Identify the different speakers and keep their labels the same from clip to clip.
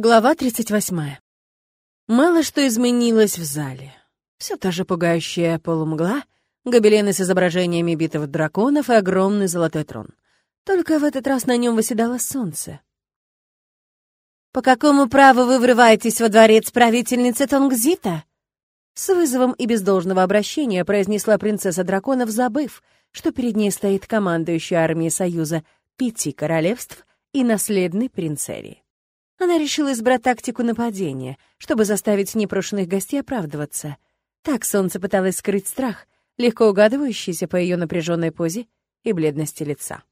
Speaker 1: Глава 38. Мало что изменилось в зале. Все та же пугающая полумгла, гобелены с изображениями битых драконов и огромный золотой трон. Только в этот раз на нем восседало солнце. «По какому праву вы врываетесь во дворец правительницы Тонгзита?» С вызовом и без должного обращения произнесла принцесса драконов, забыв, что перед ней стоит командующая армией Союза пяти королевств и наследный принц. Она решила избрать тактику нападения, чтобы заставить непрошенных гостей оправдываться. Так солнце пыталось скрыть страх, легко угадывающийся по ее напряженной позе и бледности лица.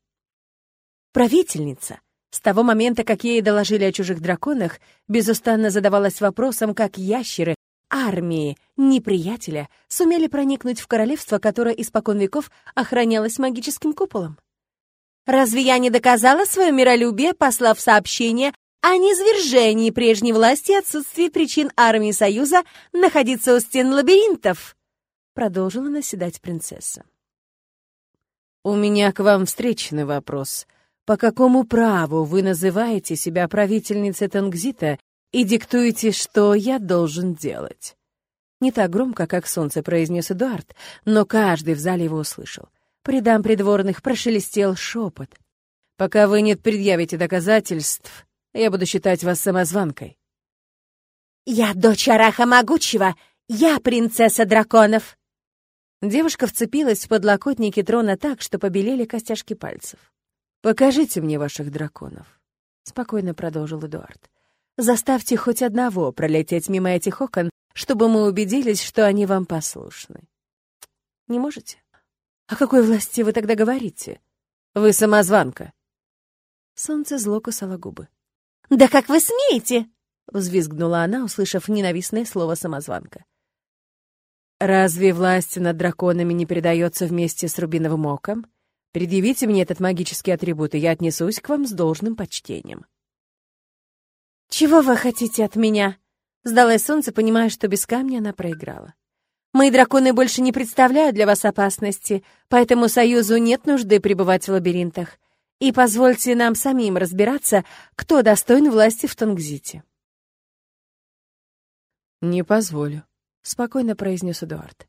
Speaker 1: Правительница, с того момента, как ей доложили о чужих драконах, безустанно задавалась вопросом, как ящеры, армии неприятеля сумели проникнуть в королевство, которое испокон веков охранялось магическим куполом. Разве я не доказала свое миролюбие, послав сообщение о низвержении прежней власти и отсутствии причин армии Союза находиться у стен лабиринтов, продолжила наседать принцесса. У меня к вам встречный вопрос. По какому праву вы называете себя правительницей Тангзита и диктуете, что я должен делать?» Не так громко, как солнце произнес Эдуард, но каждый в зале его услышал. При дам придворных прошелестел шепот. «Пока вы не предъявите доказательств, я буду считать вас самозванкой». «Я дочь Араха Могучего! Я принцесса драконов!» Девушка вцепилась в подлокотники трона так, что побелели костяшки пальцев. «Покажите мне ваших драконов», — спокойно продолжил Эдуард. «Заставьте хоть одного пролететь мимо этих окон, чтобы мы убедились, что они вам послушны». «Не можете?» «О какой власти вы тогда говорите?» «Вы самозванка». Солнце зло кусало губы. «Да как вы смеете?» — взвизгнула она, услышав ненавистное слово «самозванка». «Разве власть над драконами не передается вместе с Рубиновым оком? Предъявите мне этот магический атрибут, и я отнесусь к вам с должным почтением». «Чего вы хотите от меня?» — сдалось солнце, понимая, что без камня она проиграла. «Мои драконы больше не представляют для вас опасности, поэтому Союзу нет нужды пребывать в лабиринтах и позвольте нам самим разбираться, кто достоин власти в Тонгзите». «Не позволю», — спокойно произнес Эдуард.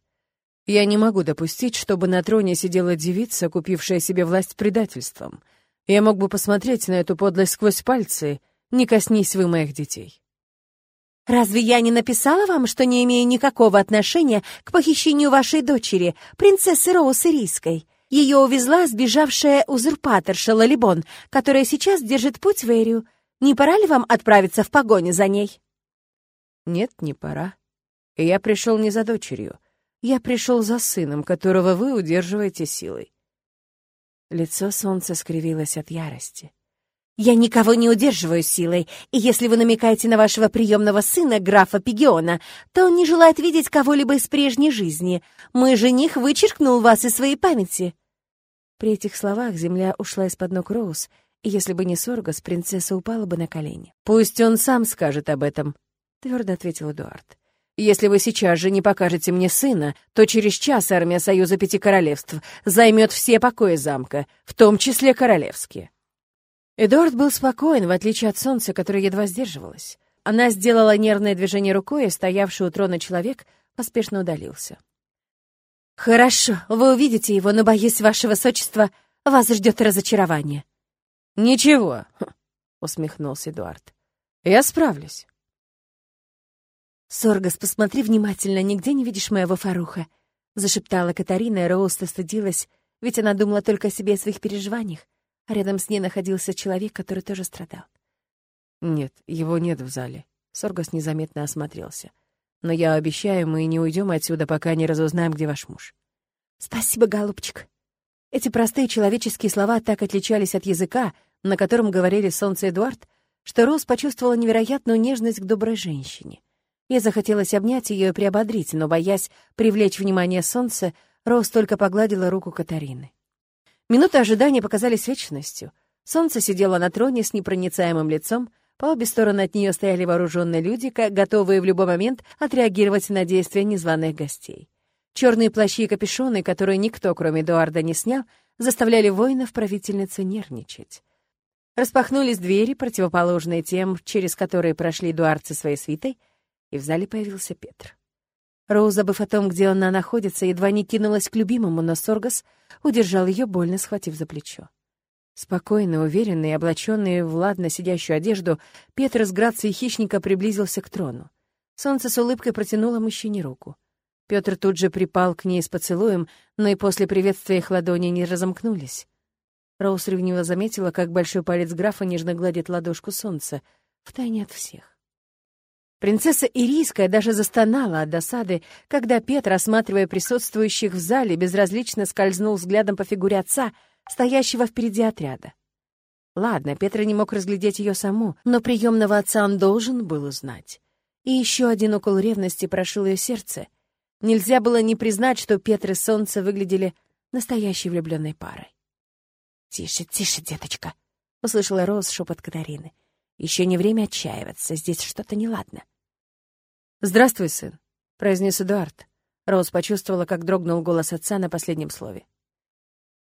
Speaker 1: «Я не могу допустить, чтобы на троне сидела девица, купившая себе власть предательством. Я мог бы посмотреть на эту подлость сквозь пальцы, не коснись вы моих детей». «Разве я не написала вам, что не имею никакого отношения к похищению вашей дочери, принцессы Роуз Ирийской?» Ее увезла сбежавшая узурпаторша Лалибон, которая сейчас держит путь в Эрию. Не пора ли вам отправиться в погоню за ней?» «Нет, не пора. Я пришел не за дочерью. Я пришел за сыном, которого вы удерживаете силой». Лицо солнца скривилось от ярости. «Я никого не удерживаю силой, и если вы намекаете на вашего приемного сына, графа Пегиона, то он не желает видеть кого-либо из прежней жизни. Мой жених вычеркнул вас из своей памяти». При этих словах земля ушла из-под ног Роуз, и если бы не Соргас, принцесса упала бы на колени. «Пусть он сам скажет об этом», — твердо ответил Эдуард. «Если вы сейчас же не покажете мне сына, то через час армия Союза Пяти Королевств займет все покои замка, в том числе королевские». Эдуард был спокоен, в отличие от солнца, которое едва сдерживалось. Она сделала нервное движение рукой, и стоявший у трона человек поспешно удалился. «Хорошо, вы увидите его, но, боюсь, ваше высочество, вас ждет разочарование». «Ничего», — усмехнулся Эдуард. «Я справлюсь». «Соргас, посмотри внимательно, нигде не видишь моего Фаруха», — зашептала Катарина, и Роуста стыдилась, ведь она думала только о себе и о своих переживаниях рядом с ней находился человек, который тоже страдал. «Нет, его нет в зале». Соргас незаметно осмотрелся. «Но я обещаю, мы не уйдем отсюда, пока не разузнаем, где ваш муж». «Спасибо, голубчик». Эти простые человеческие слова так отличались от языка, на котором говорили Солнце Эдуард, что Роуз почувствовала невероятную нежность к доброй женщине. Ей захотелось обнять ее и приободрить, но, боясь привлечь внимание Солнца, Роуз только погладила руку Катарины. Минуты ожидания показались вечностью. Солнце сидело на троне с непроницаемым лицом, по обе стороны от нее стояли вооруженные люди, готовые в любой момент отреагировать на действия незваных гостей. Черные плащи и капюшоны, которые никто, кроме Эдуарда, не снял, заставляли воинов правительницы нервничать. Распахнулись двери, противоположные тем, через которые прошли дуарцы своей свитой, и в зале появился Петр. Роуз, забыв о том, где она находится, едва не кинулась к любимому, но Соргас удержал ее, больно схватив за плечо. Спокойно, уверенный, облаченный в ладно сидящую одежду, Петр с грацией хищника приблизился к трону. Солнце с улыбкой протянуло мужчине руку. Петр тут же припал к ней с поцелуем, но и после приветствия их ладони не разомкнулись. Роуз ревниво заметила, как большой палец графа нежно гладит ладошку солнца, втайне от всех. Принцесса Ирийская даже застонала от досады, когда Петр, осматривая присутствующих в зале, безразлично скользнул взглядом по фигуре отца, стоящего впереди отряда. Ладно, Петр не мог разглядеть ее саму, но приемного отца он должен был узнать. И еще один укол ревности прошил ее сердце. Нельзя было не признать, что Петр и Солнце выглядели настоящей влюбленной парой. «Тише, тише, деточка!» — услышала Роуз шепот Катарины. Еще не время отчаиваться, здесь что-то неладно. «Здравствуй, сын», — произнес Эдуард. Роуз почувствовала, как дрогнул голос отца на последнем слове.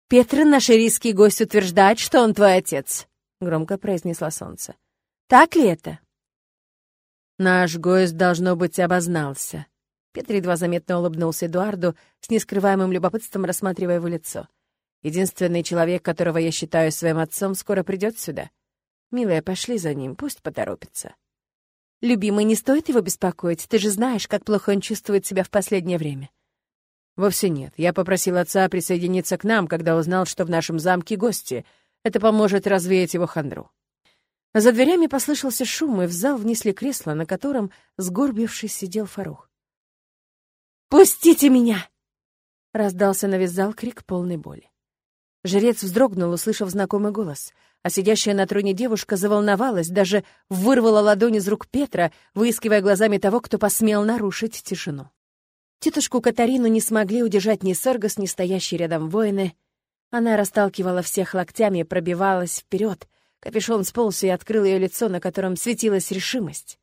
Speaker 1: «Петр, наш ирийский гость, утверждает, что он твой отец», — громко произнесла солнце. «Так ли это?» «Наш гость, должно быть, обознался». Петр едва заметно улыбнулся Эдуарду, с нескрываемым любопытством рассматривая его лицо. «Единственный человек, которого я считаю своим отцом, скоро придет сюда. «Милая, пошли за ним, пусть поторопится». «Любимый, не стоит его беспокоить, ты же знаешь, как плохо он чувствует себя в последнее время». «Вовсе нет. Я попросил отца присоединиться к нам, когда узнал, что в нашем замке гости. Это поможет развеять его хандру». За дверями послышался шум, и в зал внесли кресло, на котором, сгорбившись, сидел Фарух. «Пустите меня!» — раздался на весь зал крик полной боли. Жрец вздрогнул, услышав знакомый голос — а сидящая на троне девушка заволновалась, даже вырвала ладонь из рук Петра, выискивая глазами того, кто посмел нарушить тишину. Тетушку Катарину не смогли удержать ни Соргас, ни стоящие рядом воины. Она расталкивала всех локтями пробивалась вперед. Капюшон сполз и открыл ее лицо, на котором светилась решимость.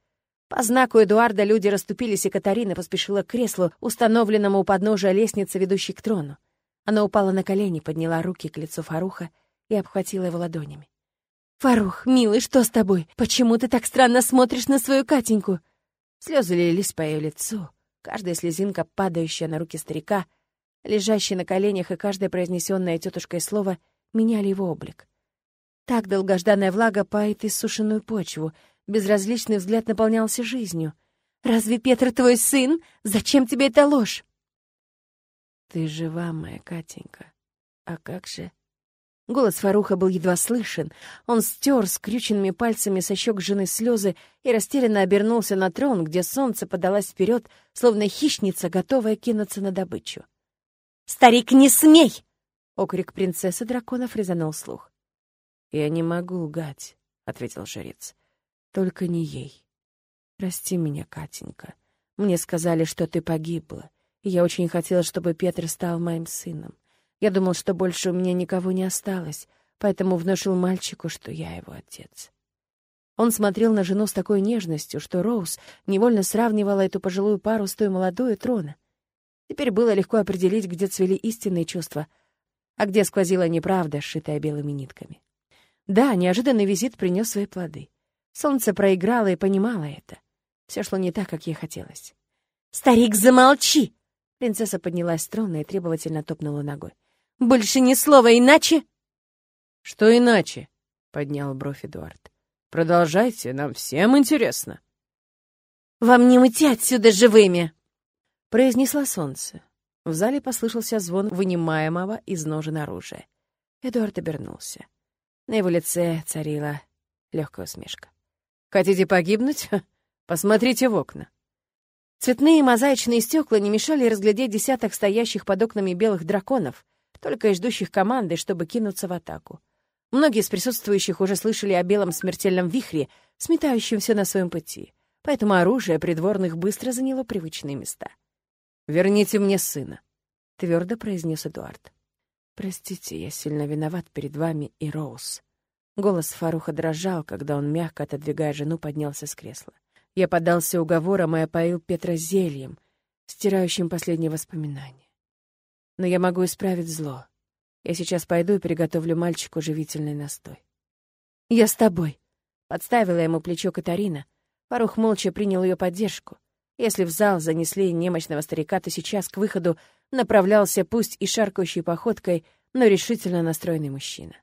Speaker 1: По знаку Эдуарда люди расступились, и Катарина поспешила к креслу, установленному у подножия лестницы, ведущей к трону. Она упала на колени, подняла руки к лицу Фаруха и обхватила его ладонями. «Фарух, милый, что с тобой? Почему ты так странно смотришь на свою Катеньку?» Слезы лились по ее лицу, каждая слезинка, падающая на руки старика, лежащий на коленях, и каждое произнесенное тетушкой слово меняли его облик. Так долгожданная влага пает иссушенную почву, безразличный взгляд наполнялся жизнью. «Разве Петр твой сын? Зачем тебе эта ложь?» «Ты жива, моя Катенька. А как же Голос Фаруха был едва слышен. Он стер скрюченными пальцами со щек жены слезы и растерянно обернулся на трон, где солнце подалось вперед, словно хищница, готовая кинуться на добычу. «Старик, не смей!» — окрик принцессы драконов резанул слух. «Я не могу лгать», — ответил жрец. «Только не ей. Прости меня, Катенька. Мне сказали, что ты погибла, и я очень хотела, чтобы Петр стал моим сыном. Я думал, что больше у меня никого не осталось, поэтому внушил мальчику, что я его отец. Он смотрел на жену с такой нежностью, что Роуз невольно сравнивала эту пожилую пару с той молодой трона. Теперь было легко определить, где цвели истинные чувства, а где сквозила неправда, сшитая белыми нитками. Да, неожиданный визит принес свои плоды. Солнце проиграло и понимало это. Все шло не так, как ей хотелось. «Старик, замолчи!» Принцесса поднялась с трона и требовательно топнула ногой. Больше ни слова, иначе...»
Speaker 2: «Что иначе?» — поднял бровь Эдуард. «Продолжайте, нам всем интересно».
Speaker 1: «Вам не уйти отсюда живыми!» — произнесла солнце. В зале послышался звон вынимаемого из ножен оружия. Эдуард обернулся. На его лице царила легкая усмешка.
Speaker 2: «Хотите погибнуть? Посмотрите в окна».
Speaker 1: Цветные мозаичные стекла не мешали разглядеть десяток стоящих под окнами белых драконов, только и ждущих команды, чтобы кинуться в атаку. Многие из присутствующих уже слышали о белом смертельном вихре, сметающем все на своем пути, поэтому оружие придворных быстро заняло привычные места.
Speaker 2: «Верните мне сына», — твердо произнес Эдуард.
Speaker 1: «Простите, я сильно виноват перед вами и Роуз». Голос Фаруха дрожал, когда он, мягко отодвигая жену, поднялся с кресла. Я подался уговором и опоил Петра зельем, стирающим последние воспоминания. Но я могу исправить зло. Я сейчас пойду и приготовлю мальчику живительный настой. «Я с тобой», — подставила ему плечо Катарина. Фарух молча принял ее поддержку. Если в зал занесли немощного старика, то сейчас к выходу направлялся пусть и шаркающей походкой, но решительно настроенный мужчина.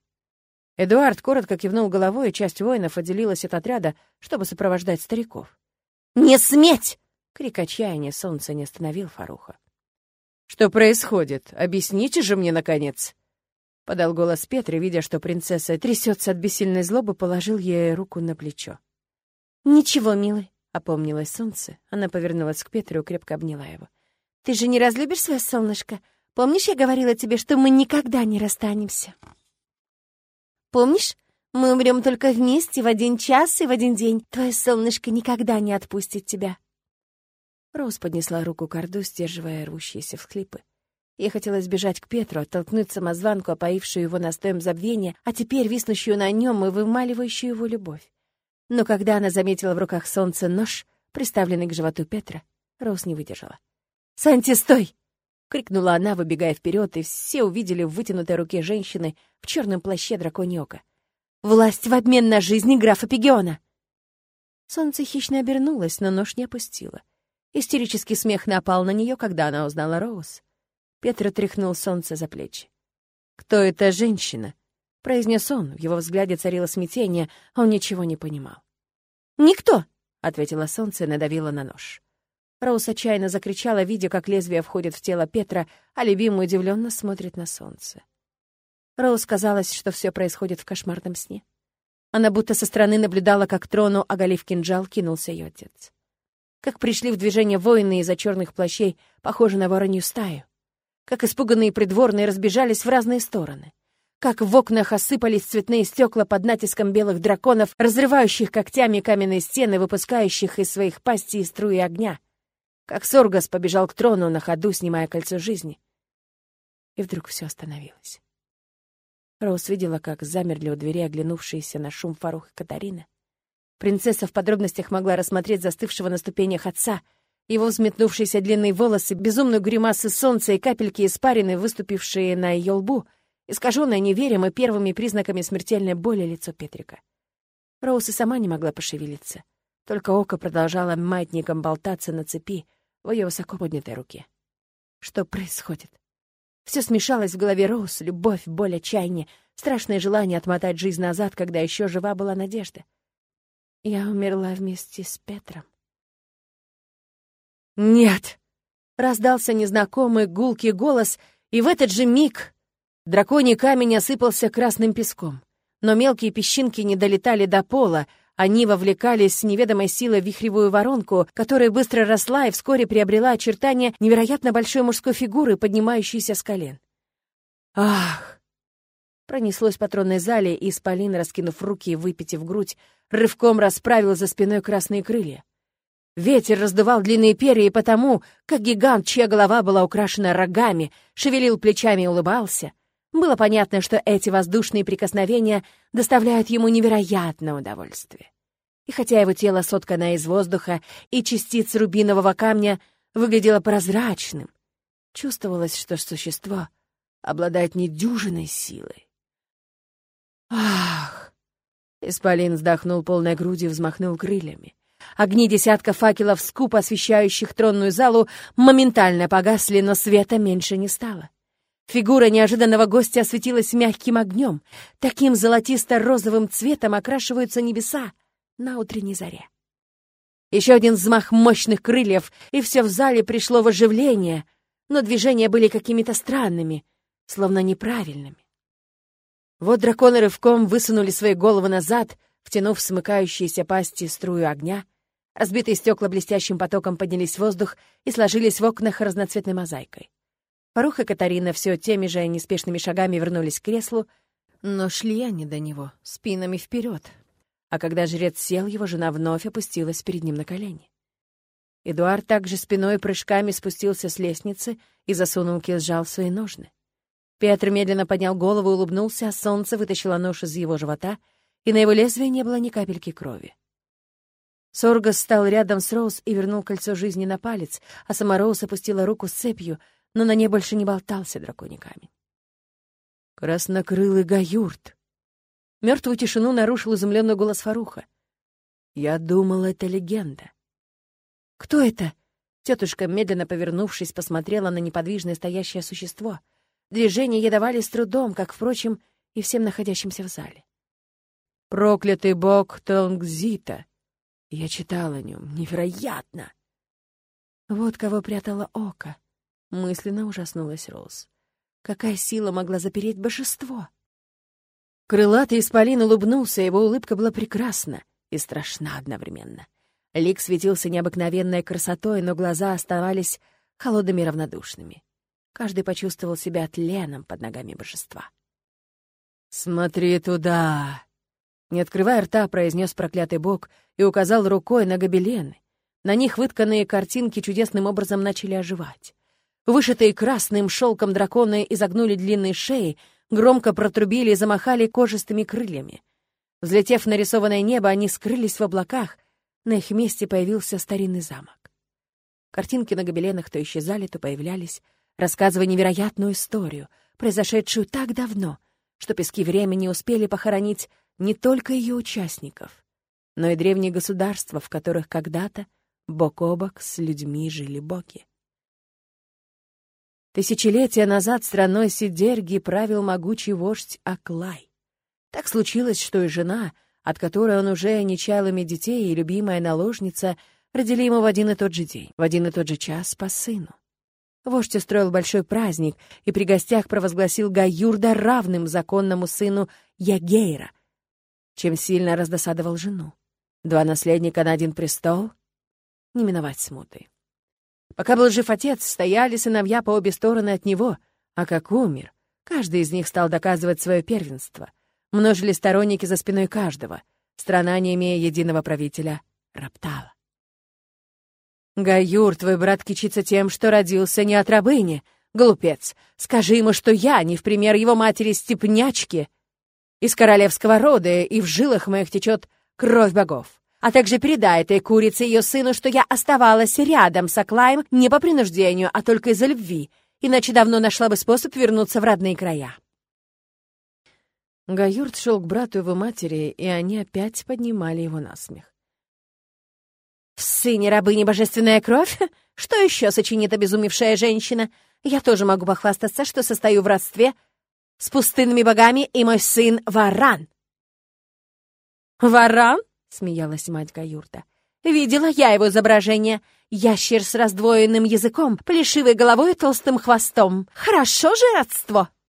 Speaker 1: Эдуард коротко кивнул головой, и часть воинов отделилась от отряда, чтобы сопровождать стариков. «Не сметь!» — крик отчаяния солнца не остановил Фаруха.
Speaker 2: «Что происходит? Объясните же мне, наконец!» Подал голос Петре, видя, что принцесса трясется от бессильной злобы, положил ей руку на плечо.
Speaker 1: «Ничего, милый», — опомнилось солнце. Она повернулась к Петру и крепко обняла его. «Ты же не разлюбишь свое солнышко? Помнишь, я говорила тебе, что мы никогда не расстанемся?» «Помнишь? Мы умрем только вместе в один час и в один день. Твое солнышко никогда не отпустит тебя». Роуз поднесла руку к рту, сдерживая рвущиеся всхлипы. Ей хотелось бежать к Петру, оттолкнуть самозванку, опоившую его настоем забвения, а теперь виснущую на нем и вымаливающую его любовь. Но когда она заметила в руках солнца нож, приставленный к животу Петра, Роуз не выдержала. «Санти, стой!» — крикнула она, выбегая вперед, и все увидели в вытянутой руке женщины в черном плаще драконьёка. «Власть в обмен на жизнь графа Пегиона!» Солнце хищно обернулось, но нож не опустило. Истерический смех напал на нее, когда она узнала Роуз. Петр тряхнул солнце за плечи. «Кто эта женщина?» — произнес он. В его взгляде царило смятение, а он ничего не понимал. «Никто!» — ответила солнце и надавила на нож. Роуз отчаянно закричала, видя, как лезвие входит в тело Петра, а любимый удивленно смотрит на солнце. Роуз казалось, что все происходит в кошмарном сне. Она будто со стороны наблюдала, как трону, оголив кинжал, кинулся ее отец как пришли в движение воины из-за черных плащей, похожие на воронью стаю, как испуганные придворные разбежались в разные стороны, как в окнах осыпались цветные стекла под натиском белых драконов, разрывающих когтями каменные стены, выпускающих из своих пастей струи огня, как Соргас побежал к трону на ходу, снимая кольцо жизни. И вдруг все остановилось. Роуз видела, как замерли у двери оглянувшиеся на шум Фарух и Катарина, Принцесса в подробностях могла рассмотреть застывшего на ступенях отца, его взметнувшиеся длинные волосы, безумную гримасы солнца и капельки испарины, выступившие на ее лбу, искаженное неверием и первыми признаками смертельной боли лицо Петрика. Роуз и сама не могла пошевелиться. Только око продолжало маятником болтаться на цепи в ее высоко поднятой руке. Что происходит? Все смешалось в голове Роуз, любовь, боль, отчаяние, страшное желание отмотать жизнь назад, когда еще жива была надежда. Я умерла вместе с Петром. «Нет!» — раздался незнакомый гулкий голос, и в этот же миг драконий камень осыпался красным песком. Но мелкие песчинки не долетали до пола, они вовлекались с неведомой силой в вихревую воронку, которая быстро росла и вскоре приобрела очертания невероятно большой мужской фигуры, поднимающейся с колен. «Ах!» Пронеслось по тронной зале, и Исполин, раскинув руки и выпитив грудь, рывком расправил за спиной красные крылья. Ветер раздувал длинные перья, и потому, как гигант, чья голова была украшена рогами, шевелил плечами и улыбался, было понятно, что эти воздушные прикосновения доставляют ему невероятное удовольствие. И хотя его тело соткано из воздуха и частиц рубинового камня выглядело прозрачным, чувствовалось, что существо обладает недюжиной силой. Ах! Исполин вздохнул полной грудью и взмахнул крыльями. Огни десятка факелов, скупо освещающих тронную залу, моментально погасли, но света меньше не стало. Фигура неожиданного гостя осветилась мягким огнем. Таким золотисто-розовым цветом окрашиваются небеса на утренней заре. Еще один взмах мощных крыльев, и все в зале пришло в оживление, но движения были какими-то странными, словно неправильными. Вот драконы рывком высунули свои головы назад, втянув смыкающиеся пасти струю огня. Разбитые стекла блестящим потоком поднялись в воздух и сложились в окнах разноцветной мозаикой. Фарух и Катарина все теми же неспешными шагами вернулись к креслу, но шли они до него, спинами вперед. А когда жрец сел, его жена вновь опустилась перед ним на колени. Эдуард также спиной прыжками спустился с лестницы и засунул сжал свои ножны. Петр медленно поднял голову и улыбнулся, а солнце вытащило нож из его живота, и на его лезвии не было ни капельки крови. Соргас стал рядом с Роуз и вернул кольцо жизни на палец, а сама Роуз опустила руку с цепью, но на ней больше не болтался драконий камень. «Краснокрылый гаюрт!» Мертвую тишину нарушил изумленный голос Фаруха. «Я думал, это легенда». «Кто это?» Тетушка, медленно повернувшись, посмотрела на неподвижное стоящее существо. Движения ей давали с трудом, как, впрочем, и всем находящимся в зале.
Speaker 2: «Проклятый бог Тонгзита!» Я читала о нем. Невероятно!
Speaker 1: Вот кого прятала око. Мысленно ужаснулась Роуз. Какая сила могла запереть божество? Крылатый исполин улыбнулся, его улыбка была прекрасна и страшна одновременно. Лик светился необыкновенной красотой, но глаза оставались холодными и равнодушными. Каждый почувствовал себя тленом под ногами божества.
Speaker 2: «Смотри туда!» Не открывая рта, произнес проклятый бог и указал рукой на гобелены. На них вытканные картинки чудесным образом начали оживать. Вышитые красным шелком драконы изогнули длинные шеи, громко протрубили и замахали кожистыми крыльями. Взлетев в нарисованное небо, они скрылись в облаках, на их месте появился старинный замок. Картинки на гобеленах то исчезали, то появлялись, рассказывая невероятную историю, произошедшую так давно, что пески времени успели похоронить не только ее участников, но и древние государства, в которых когда-то бок о бок с людьми жили боги. Тысячелетия назад страной Сидерги правил могучий вождь Аклай. Так случилось, что и жена, от которой он уже не чаял иметь детей, и любимая наложница родили ему в один и тот же день, в один и тот же час по сыну. Вождь устроил большой праздник и при гостях провозгласил Гаюрда равным законному сыну Ягейра, чем сильно раздосадовал жену. Два наследника на один престол — не миновать смуты. Пока был жив отец, стояли сыновья по обе стороны от него, а как умер, каждый из них стал доказывать свое первенство. Множили сторонники за спиной каждого. Страна, не имея единого правителя, роптала. «Гаюр, твой брат кичится тем, что родился не от рабыни. Глупец, скажи ему, что я, не в пример его матери-степнячки, из королевского рода, и в жилах моих течет кровь богов а также передай этой курице ее сыну, что я оставалась рядом с Аклаем не по принуждению, а только из-за любви, иначе давно нашла бы способ вернуться в родные края». Гаюрт шел к брату его матери, и они опять поднимали его на смех. «В сыне рабыни божественная кровь? Что еще сочинит обезумевшая женщина? Я тоже могу похвастаться, что состою в родстве с пустынными богами, и мой сын — Варан». «Варан?» — смеялась мать Гаюрта. «Видела я его изображение. Ящер с раздвоенным языком, плешивой головой и толстым хвостом. Хорошо же родство!»